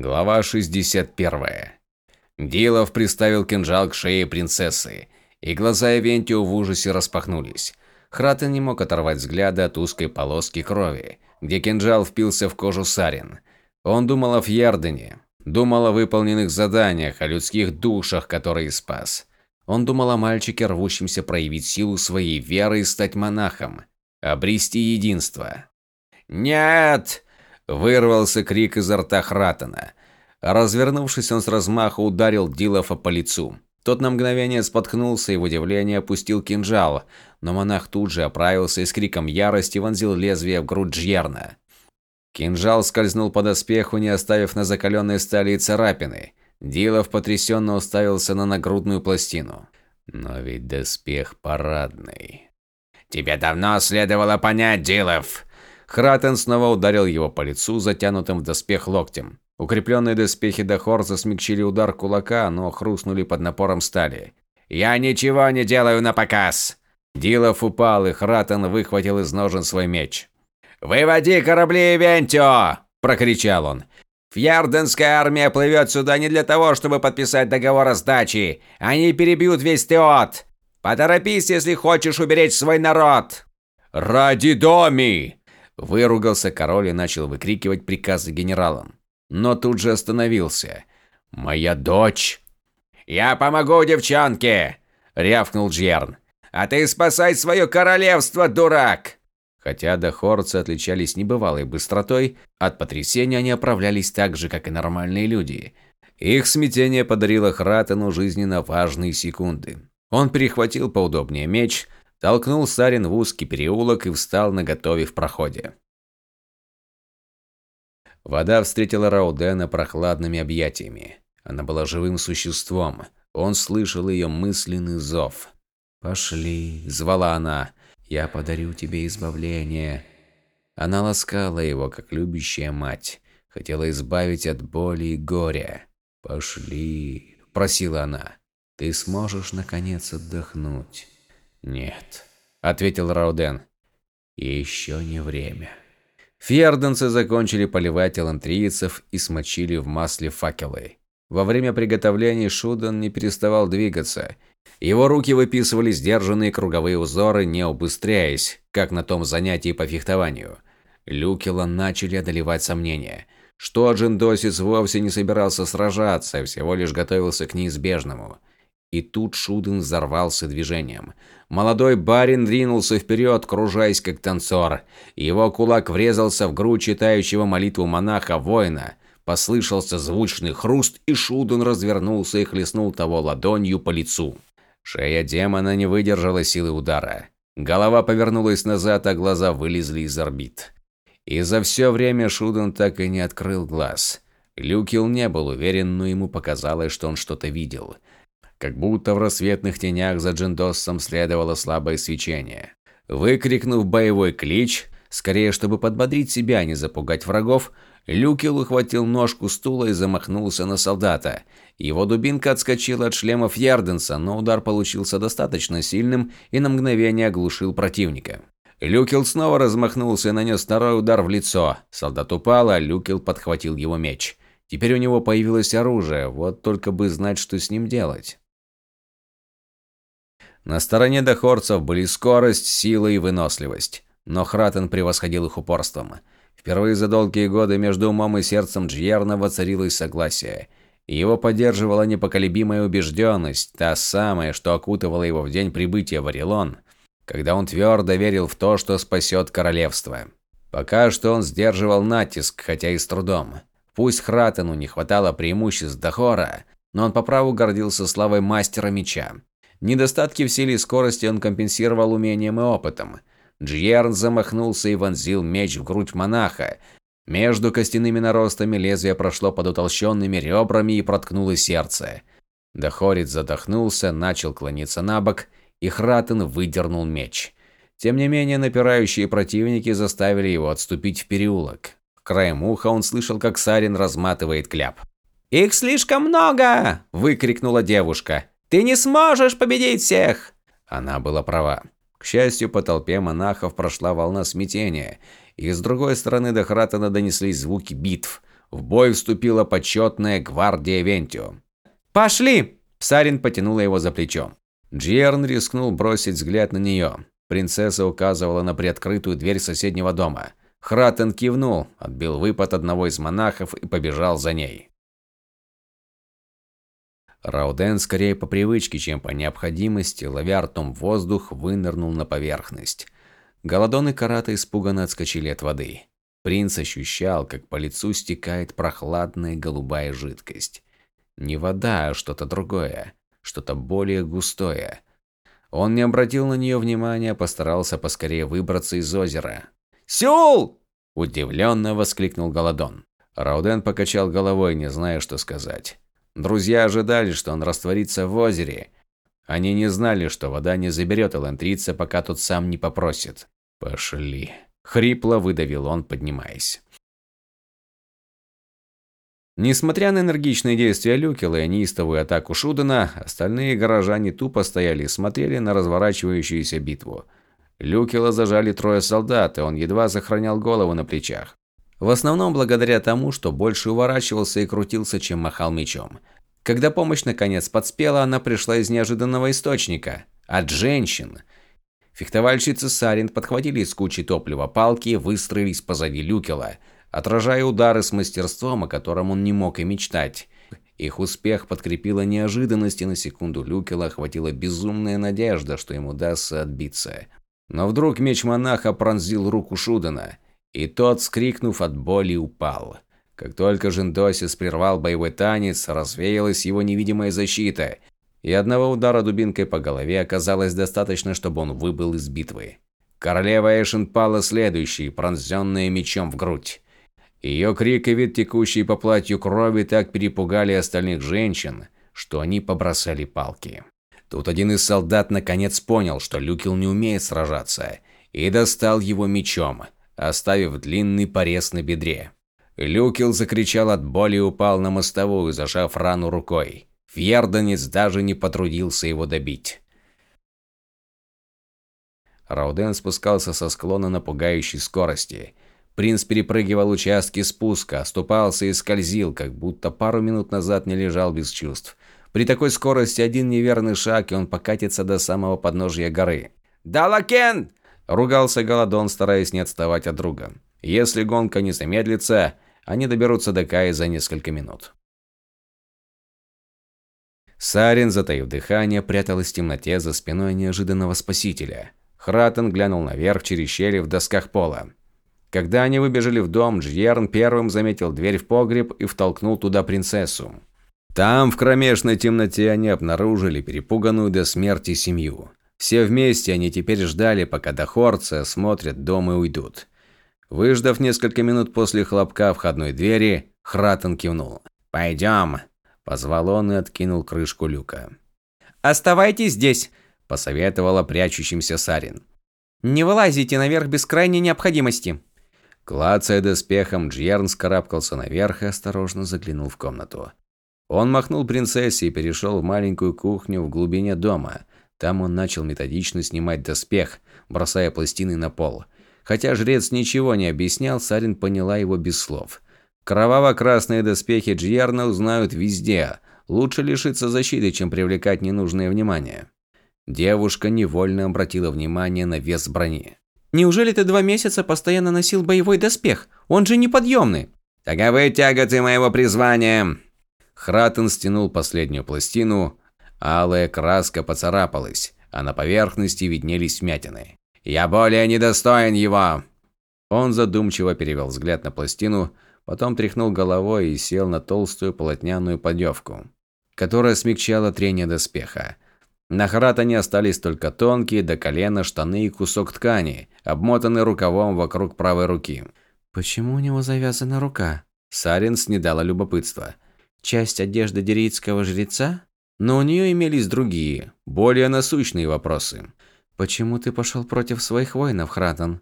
Глава 61. Дилов приставил кинжал к шее принцессы, и глаза Эвентио в ужасе распахнулись. Хратен не мог оторвать взгляда от узкой полоски крови, где кинжал впился в кожу Сарин. Он думал о Фьярдене, думал о выполненных заданиях, о людских душах, которые спас. Он думал о мальчике, рвущемся проявить силу своей веры и стать монахом, обрести единство. «Нет!» – вырвался крик изо рта Хратена. Развернувшись, он с размаху ударил Дилофа по лицу. Тот на мгновение споткнулся и в удивлении опустил кинжал, но монах тут же оправился и с криком ярости вонзил лезвие в грудь Джьерна. Кинжал скользнул по доспеху, не оставив на закаленной стали и царапины. Дилов потрясенно уставился на нагрудную пластину. Но ведь доспех парадный. «Тебе давно следовало понять, Дилов!» Хратен снова ударил его по лицу, затянутым в доспех локтем. Укрепленные доспехи Дахорза смягчили удар кулака, но хрустнули под напором стали. «Я ничего не делаю на показ!» Дилов упал, и Хратен выхватил из ножен свой меч. «Выводи корабли, Вентио!» – прокричал он. Фьярденская армия плывет сюда не для того, чтобы подписать договор о сдаче. Они перебьют весь Теот. Поторопись, если хочешь уберечь свой народ. Ради доми! Выругался король и начал выкрикивать приказы генералам. Но тут же остановился. Моя дочь. Я помогу девчонке, рявкнул Джерн. А ты спасай свое королевство, дурак! Хотя дохорцы отличались небывалой быстротой, от потрясения они оправлялись так же, как и нормальные люди. Их смятение подарило Хратену жизненно важные секунды. Он перехватил поудобнее меч, толкнул Сарин в узкий переулок и встал на готове в проходе. Вода встретила Раудена прохладными объятиями. Она была живым существом. Он слышал ее мысленный зов. «Пошли», – звала она. Я подарю тебе избавление. Она ласкала его, как любящая мать, хотела избавить от боли и горя. Пошли, просила она. Ты сможешь наконец отдохнуть. Нет, ответил Рауден. Еще не время. Фьерденцы закончили поливать элантрийцев и смочили в масле факелы. Во время приготовления Шудан не переставал двигаться, его руки выписывали сдержанные круговые узоры, не убыстряясь, как на том занятии по фехтованию. Люкела начали одолевать сомнения, что Джиндосис вовсе не собирался сражаться, всего лишь готовился к неизбежному. И тут Шуден взорвался движением. Молодой барин двинулся вперед, кружаясь как танцор. Его кулак врезался в грудь читающего молитву монаха-воина. Послышался звучный хруст, и Шуден развернулся и хлестнул того ладонью по лицу. Шея демона не выдержала силы удара. Голова повернулась назад, а глаза вылезли из орбит. И за все время Шуден так и не открыл глаз. Люкил не был уверен, но ему показалось, что он что-то видел. Как будто в рассветных тенях за Джиндоссом следовало слабое свечение. Выкрикнув боевой клич, скорее чтобы подбодрить себя, а не запугать врагов, Люкил ухватил ножку стула и замахнулся на солдата. Его дубинка отскочила от шлемов Ярденса, но удар получился достаточно сильным и на мгновение оглушил противника. Люкел снова размахнулся и нанес второй удар в лицо. Солдат упал, а Люкел подхватил его меч. Теперь у него появилось оружие, вот только бы знать, что с ним делать. На стороне дохорцев были скорость, сила и выносливость, но Хратен превосходил их упорством. Впервые за долгие годы между умом и сердцем Джьерна воцарилось согласие – его поддерживала непоколебимая убежденность, та самая, что окутывала его в день прибытия в Орелон, когда он твердо верил в то, что спасет королевство. Пока что он сдерживал натиск, хотя и с трудом. Пусть Хратену не хватало преимуществ Дахора, но он по праву гордился славой мастера меча. Недостатки в силе и скорости он компенсировал умением и опытом. Джьерн замахнулся и вонзил меч в грудь монаха, между костяными наростами лезвие прошло под утолщенными ребрами и проткнуло сердце. Дохорец задохнулся, начал клониться на бок, и Хратен выдернул меч. Тем не менее, напирающие противники заставили его отступить в переулок. Краем уха он слышал, как Сарин разматывает кляп. «Их слишком много!» – выкрикнула девушка. «Ты не сможешь победить всех!» Она была права. К счастью, по толпе монахов прошла волна смятения, и с другой стороны до Хратена донеслись звуки битв. в бой вступила почетная гвардия Вентио. «Пошли!» Сарин потянула его за плечо. Джерн рискнул бросить взгляд на нее. Принцесса указывала на приоткрытую дверь соседнего дома. Хратен кивнул, отбил выпад одного из монахов и побежал за ней. Рауден скорее по привычке, чем по необходимости, ловя ртом воздух, вынырнул на поверхность. Голодон и Карата испуганно отскочили от воды. Принц ощущал, как по лицу стекает прохладная голубая жидкость. Не вода, а что-то другое, что-то более густое. Он не обратил на нее внимания, постарался поскорее выбраться из озера. «Сеул!» – удивленно воскликнул Голодон. Рауден покачал головой, не зная, что сказать. Друзья ожидали, что он растворится в озере. Они не знали, что вода не заберет Элентрица, пока тот сам не попросит. «Пошли!» – хрипло выдавил он, поднимаясь. Несмотря на энергичные действия Люкела и неистовую атаку Шудена, остальные горожане тупо стояли и смотрели на разворачивающуюся битву. Люкела зажали трое солдат, и он едва сохранял голову на плечах. В основном благодаря тому, что больше уворачивался и крутился, чем махал мечом. Когда помощь наконец подспела, она пришла из неожиданного источника – от женщин. Фехтовальщицы Сарин подхватили из кучи топлива палки и выстроились позади Люкела, отражая удары с мастерством, о котором он не мог и мечтать. Их успех подкрепила неожиданность, и на секунду Люкела охватила безумная надежда, что ему удастся отбиться. Но вдруг меч монаха пронзил руку Шудена – и тот, скрикнув от боли, упал. Как только Жендосис прервал боевой танец, развеялась его невидимая защита, и одного удара дубинкой по голове оказалось достаточно, чтобы он выбыл из битвы. Королева Эшен пала следующей, пронзенная мечом в грудь. Ее крик и вид текущей по платью крови так перепугали остальных женщин, что они побросали палки. Тут один из солдат наконец понял, что Люкил не умеет сражаться, и достал его мечом – оставив длинный порез на бедре. Люкил закричал от боли и упал на мостовую, зажав рану рукой. Фьердонец даже не потрудился его добить. Рауден спускался со склона на пугающей скорости. Принц перепрыгивал участки спуска, оступался и скользил, как будто пару минут назад не лежал без чувств. При такой скорости один неверный шаг, и он покатится до самого подножья горы. «Далакен!» Ругался Голодон, стараясь не отставать от друга. Если гонка не замедлится, они доберутся до Каи за несколько минут. Сарин, затаив дыхание, пряталась в темноте за спиной неожиданного спасителя. Хратен глянул наверх через щели в досках пола. Когда они выбежали в дом, Джьерн первым заметил дверь в погреб и втолкнул туда принцессу. Там, в кромешной темноте, они обнаружили перепуганную до смерти семью. Все вместе они теперь ждали, пока до Хорца смотрят дом и уйдут. Выждав несколько минут после хлопка входной двери, Хратен кивнул. «Пойдем», – позвал он и откинул крышку люка. «Оставайтесь здесь», – посоветовала прячущимся Сарин. «Не вылазите наверх без крайней необходимости». Клацая доспехом, Джьерн скарабкался наверх и осторожно заглянул в комнату. Он махнул принцессе и перешел в маленькую кухню в глубине дома – там он начал методично снимать доспех, бросая пластины на пол. Хотя жрец ничего не объяснял, Сарин поняла его без слов. Кроваво-красные доспехи Джьярна узнают везде. Лучше лишиться защиты, чем привлекать ненужное внимание. Девушка невольно обратила внимание на вес брони. «Неужели ты два месяца постоянно носил боевой доспех? Он же неподъемный!» «Таковы тяготы моего призвания!» Хратен стянул последнюю пластину, Алая краска поцарапалась, а на поверхности виднелись вмятины. «Я более недостоин его!» Он задумчиво перевел взгляд на пластину, потом тряхнул головой и сел на толстую полотняную подевку, которая смягчала трение доспеха. На Харатане остались только тонкие до колена штаны и кусок ткани, обмотанный рукавом вокруг правой руки. «Почему у него завязана рука?» Сарин снедала любопытство. «Часть одежды дерийского жреца?» Но у нее имелись другие, более насущные вопросы. «Почему ты пошел против своих воинов, Хратан?»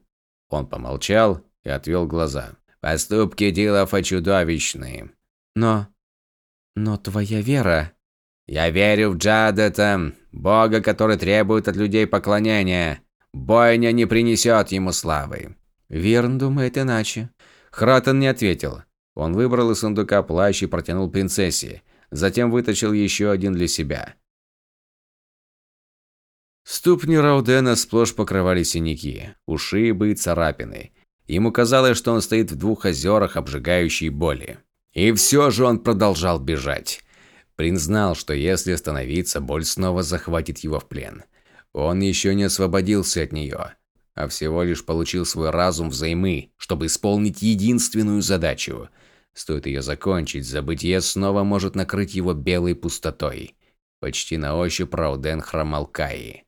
Он помолчал и отвел глаза. «Поступки Дилофа чудовищные». «Но... но твоя вера...» «Я верю в Джадета, бога, который требует от людей поклонения. Бойня не принесет ему славы». Верн думает иначе. Хратан не ответил. Он выбрал из сундука плащ и протянул принцессе, затем вытащил еще один для себя. Ступни Раудена сплошь покрывали синяки, ушибы и царапины. Ему казалось, что он стоит в двух озерах обжигающей боли. И все же он продолжал бежать. Принц знал, что если остановиться, боль снова захватит его в плен. Он еще не освободился от нее, а всего лишь получил свой разум взаймы, чтобы исполнить единственную задачу. Стоит ее закончить, забытие снова может накрыть его белой пустотой. Почти на ощупь Рауден хромал Каи.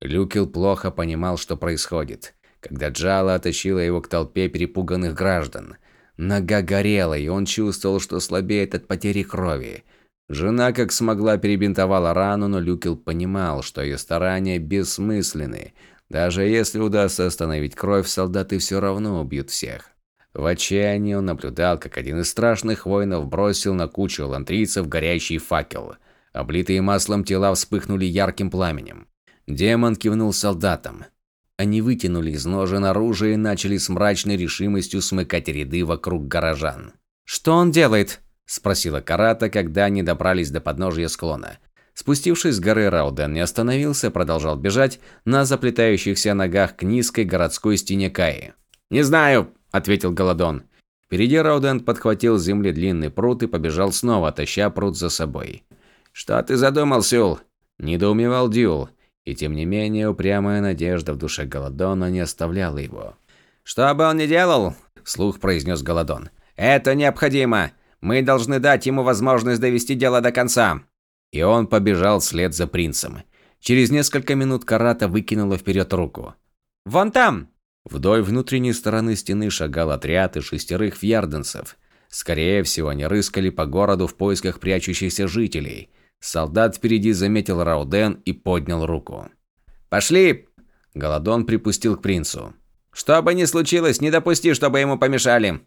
Люкел плохо понимал, что происходит, когда Джала оттащила его к толпе перепуганных граждан – Нога горела, и он чувствовал, что слабеет от потери крови. Жена как смогла перебинтовала рану, но Люкел понимал, что ее старания бессмысленны. Даже если удастся остановить кровь, солдаты все равно убьют всех. В отчаянии он наблюдал, как один из страшных воинов бросил на кучу лантрийцев горящий факел. Облитые маслом тела вспыхнули ярким пламенем. Демон кивнул солдатам. Они вытянули из ножен оружие и начали с мрачной решимостью смыкать ряды вокруг горожан. «Что он делает?» – спросила Карата, когда они добрались до подножия склона. Спустившись с горы, Рауден не остановился, продолжал бежать на заплетающихся ногах к низкой городской стене Каи. «Не знаю», – ответил Голодон. Впереди Рауден подхватил с земли длинный пруд и побежал снова, таща пруд за собой. «Что ты задумал, Сюл?» – недоумевал Дюл. И тем не менее, упрямая надежда в душе Голодона не оставляла его. «Что бы он ни делал», – вслух произнес Голодон, – «это необходимо. Мы должны дать ему возможность довести дело до конца». И он побежал вслед за принцем. Через несколько минут Карата выкинула вперед руку. «Вон там!» Вдоль внутренней стороны стены шагал отряд из шестерых фьярденцев. Скорее всего, они рыскали по городу в поисках прячущихся жителей. Солдат впереди заметил Рауден и поднял руку. «Пошли!» Голодон припустил к принцу. «Что бы ни случилось, не допусти, чтобы ему помешали!»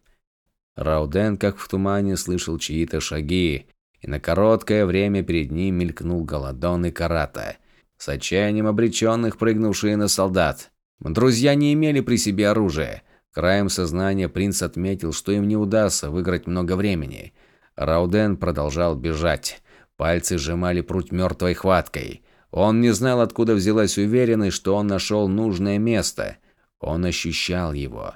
Рауден, как в тумане, слышал чьи-то шаги, и на короткое время перед ним мелькнул Голодон и Карата, с отчаянием обреченных, прыгнувшие на солдат. Друзья не имели при себе оружия. Краем сознания принц отметил, что им не удастся выиграть много времени. Рауден продолжал бежать. Пальцы сжимали пруть мертвой хваткой. Он не знал, откуда взялась уверенность, что он нашел нужное место. Он ощущал его.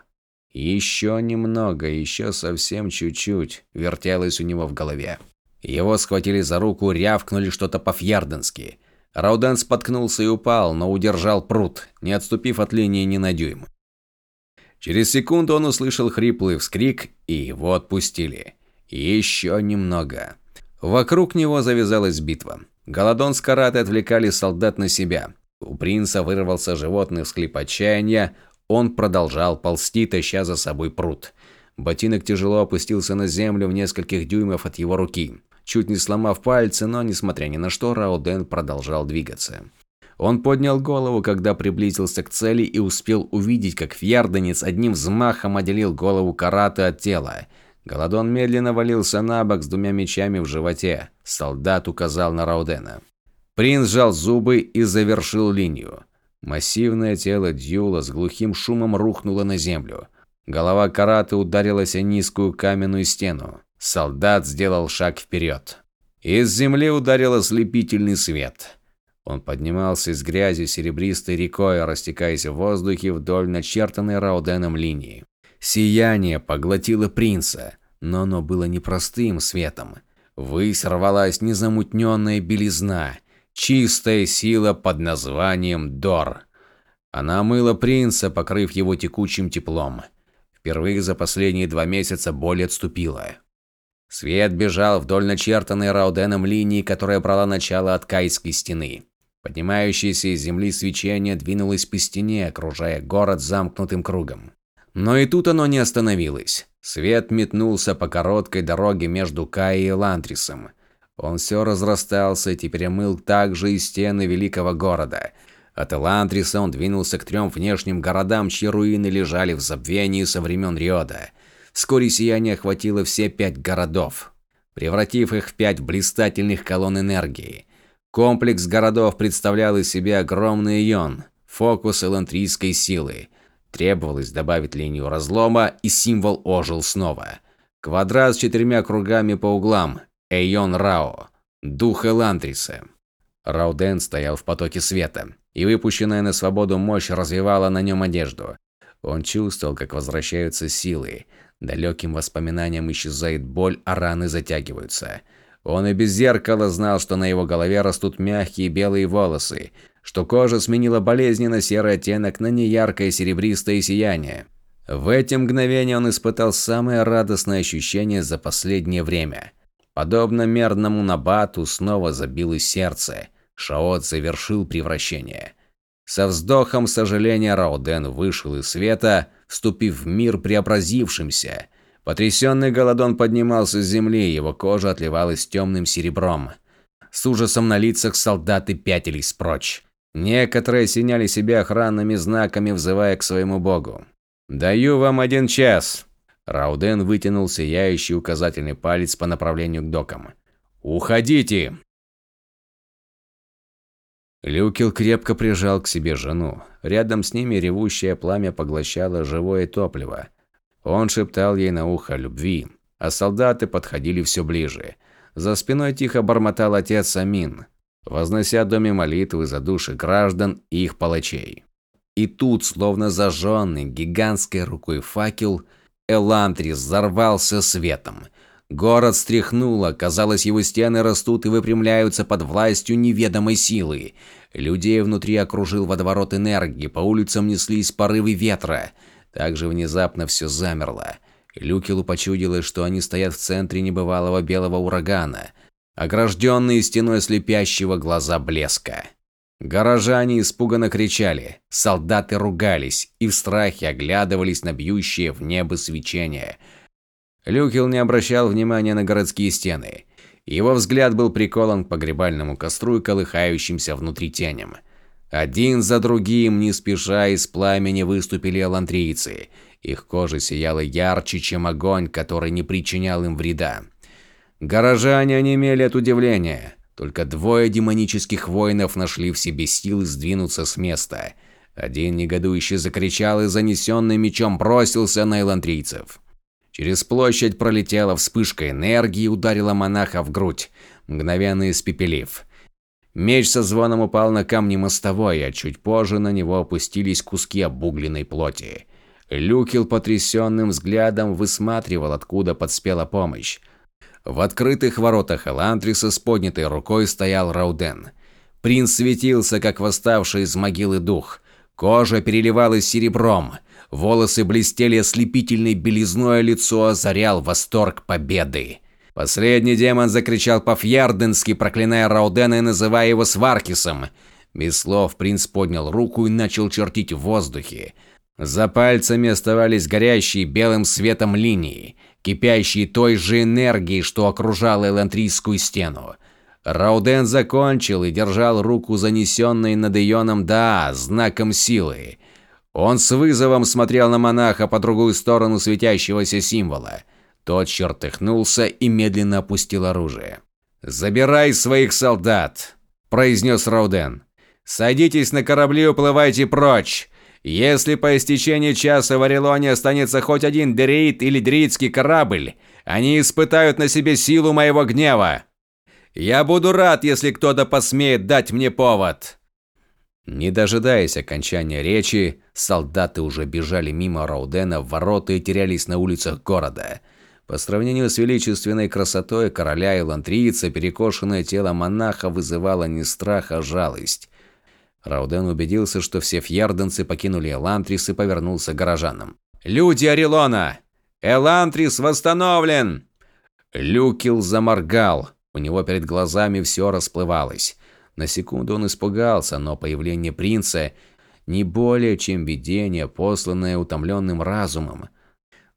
Еще немного, еще совсем чуть-чуть, вертелось у него в голове. Его схватили за руку, рявкнули что-то по-фьярденски. Рауден споткнулся и упал, но удержал пруд, не отступив от линии ни на дюйм. Через секунду он услышал хриплый вскрик, и его отпустили. Еще немного. Вокруг него завязалась битва. Голодон с Каратой отвлекали солдат на себя. У принца вырвался животный всклип отчаяния. Он продолжал ползти, таща за собой пруд. Ботинок тяжело опустился на землю в нескольких дюймов от его руки. Чуть не сломав пальцы, но, несмотря ни на что, Рауден продолжал двигаться. Он поднял голову, когда приблизился к цели и успел увидеть, как фьярденец одним взмахом отделил голову Караты от тела. Голодон медленно валился на бок с двумя мечами в животе. Солдат указал на Раудена. Принц сжал зубы и завершил линию. Массивное тело Дьюла с глухим шумом рухнуло на землю. Голова Караты ударилась о низкую каменную стену. Солдат сделал шаг вперед. Из земли ударил ослепительный свет. Он поднимался из грязи серебристой рекой, растекаясь в воздухе вдоль начертанной Рауденом линии. Сияние поглотило принца, но оно было непростым светом. Ввысь рвалась незамутненная белизна, чистая сила под названием Дор. Она омыла принца, покрыв его текучим теплом. Впервые за последние два месяца боль отступила. Свет бежал вдоль начертанной Рауденом линии, которая брала начало от Кайской стены. Поднимающееся из земли свечение двинулось по стене, окружая город замкнутым кругом. Но и тут оно не остановилось. Свет метнулся по короткой дороге между Каей и Лантрисом. Он все разрастался и теперь омыл также и стены великого города. От Элантриса он двинулся к трем внешним городам, чьи руины лежали в забвении со времен Риода. Вскоре сияние охватило все пять городов, превратив их в пять блистательных колонн энергии. Комплекс городов представлял из себя огромный ион, фокус элантрийской силы – Требовалось добавить линию разлома, и символ ожил снова. Квадрат с четырьмя кругами по углам. Эйон Рао. Дух Элантриса. Рауден стоял в потоке света, и выпущенная на свободу мощь развивала на нем одежду. Он чувствовал, как возвращаются силы. Далеким воспоминаниям исчезает боль, а раны затягиваются. Он и без зеркала знал, что на его голове растут мягкие белые волосы, что кожа сменила болезненно серый оттенок на неяркое серебристое сияние. В эти мгновения он испытал самое радостное ощущение за последнее время. Подобно мерному набату снова забилось сердце. Шаот завершил превращение. Со вздохом сожаления Рауден вышел из света, вступив в мир преобразившимся. Потрясенный Голодон поднимался с земли, его кожа отливалась темным серебром. С ужасом на лицах солдаты пятились прочь. Некоторые осеняли себя охранными знаками, взывая к своему богу. «Даю вам один час!» Рауден вытянул сияющий указательный палец по направлению к докам. «Уходите!» Люкил крепко прижал к себе жену. Рядом с ними ревущее пламя поглощало живое топливо. Он шептал ей на ухо любви, а солдаты подходили все ближе. За спиной тихо бормотал отец Амин, вознося доме молитвы за души граждан и их палачей. И тут, словно зажженный гигантской рукой факел, Элантрис взорвался светом. Город стряхнуло, казалось, его стены растут и выпрямляются под властью неведомой силы. Людей внутри окружил водоворот энергии, по улицам неслись порывы ветра. Также внезапно все замерло. Люкилу почудилось, что они стоят в центре небывалого белого урагана, огражденные стеной слепящего глаза блеска. Горожане испуганно кричали, солдаты ругались и в страхе оглядывались на бьющее в небо свечение – Люкил не обращал внимания на городские стены. Его взгляд был прикован к погребальному костру и колыхающимся внутри теням. Один за другим, не спеша, из пламени выступили алантрийцы. Их кожа сияла ярче, чем огонь, который не причинял им вреда. Горожане онемели от удивления. Только двое демонических воинов нашли в себе силы сдвинуться с места. Один негодующе закричал и занесенный мечом бросился на элантрийцев. Через площадь пролетела вспышка энергии и ударила монаха в грудь, мгновенно испепелив. Меч со звоном упал на камни мостовой, а чуть позже на него опустились куски обугленной плоти. Люкил потрясенным взглядом высматривал, откуда подспела помощь. В открытых воротах Элантриса с поднятой рукой стоял Рауден. Принц светился, как восставший из могилы дух. Кожа переливалась серебром. Волосы блестели ослепительной белизной, а лицо озарял восторг победы. Последний демон закричал по-фьярденски, проклиная Раудена и называя его Сваркисом. Без слов принц поднял руку и начал чертить в воздухе. За пальцами оставались горящие белым светом линии, кипящие той же энергией, что окружала Элантрийскую стену. Рауден закончил и держал руку занесенной над Ионом Да знаком силы. Он с вызовом смотрел на монаха по другую сторону светящегося символа. Тот чертыхнулся и медленно опустил оружие. «Забирай своих солдат», – произнес Рауден. «Садитесь на корабли и уплывайте прочь. Если по истечении часа в Орелоне останется хоть один Дериит или Дриитский корабль, они испытают на себе силу моего гнева. Я буду рад, если кто-то посмеет дать мне повод». Не дожидаясь окончания речи, солдаты уже бежали мимо Раудена в ворота и терялись на улицах города. По сравнению с величественной красотой короля и лантрийца, перекошенное тело монаха вызывало не страх, а жалость. Рауден убедился, что все фьярденцы покинули Элантрис и повернулся к горожанам. «Люди Орелона! Элантрис восстановлен!» Люкил заморгал. У него перед глазами все расплывалось. На секунду он испугался, но появление принца не более чем видение, посланное утомленным разумом.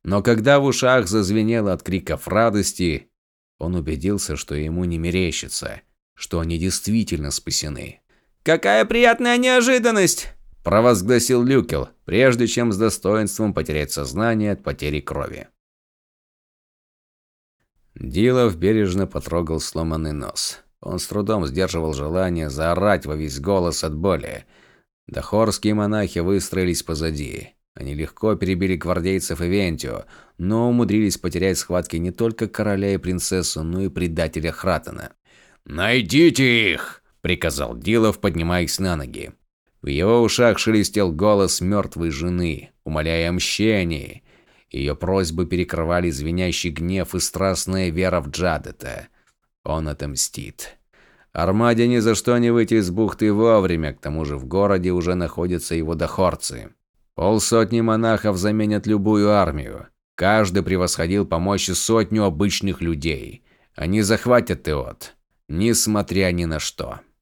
Но когда в ушах зазвенело от криков радости, он убедился, что ему не мерещится, что они действительно спасены. «Какая приятная неожиданность!» – провозгласил Люкел, прежде чем с достоинством потерять сознание от потери крови. Дилов бережно потрогал сломанный нос. Он с трудом сдерживал желание заорать во весь голос от боли. Дахорские монахи выстроились позади. Они легко перебили гвардейцев и Вентио, но умудрились потерять схватки не только короля и принцессу, но и предателя Хратена. «Найдите их!» – приказал Дилов, поднимаясь на ноги. В его ушах шелестел голос мертвой жены, умоляя о мщении. Ее просьбы перекрывали звенящий гнев и страстная вера в Джадета. Он отомстит. Армаде ни за что не выйти из бухты вовремя, к тому же в городе уже находятся его дохорцы. Полсотни монахов заменят любую армию. Каждый превосходил по мощи сотню обычных людей. Они захватят Теот, несмотря ни на что.